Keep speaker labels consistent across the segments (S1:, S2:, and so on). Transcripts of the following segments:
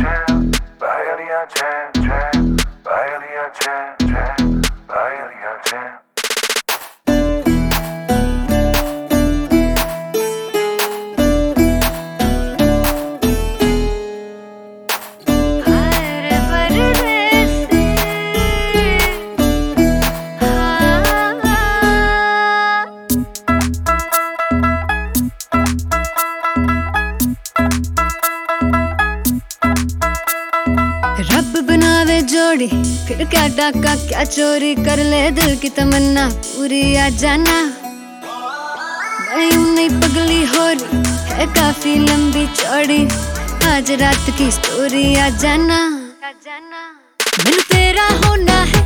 S1: Bye, I can, can, bye, I can,
S2: can, bye, I can. बनावे जोड़ी, फिर क्या डाका, क्या चोरी कर ले दिल की तमन्ना, पूरी आ जाना। नहीं पगली हो रही है काफ़ी लंबी चौड़ी, आज रात की स्टोरी आ जाना। मैंने तेरा होना है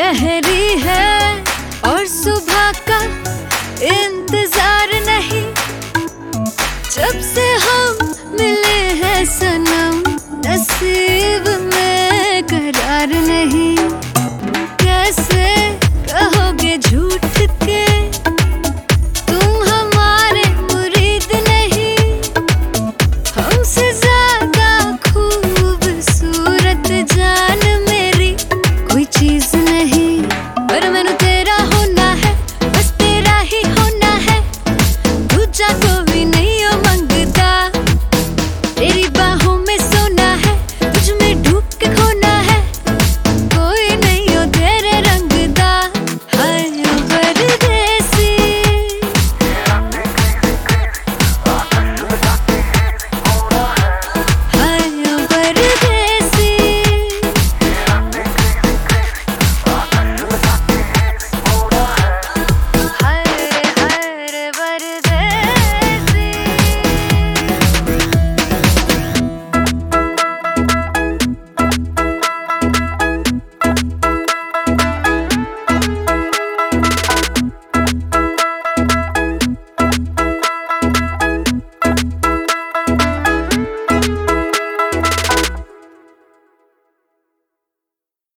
S2: गहरी है और सुबह का इंतज़ार नहीं। जब से हम मिले हैं सनम, नसीब में करार नहीं। कैसे कहोगे झूठ wait a minute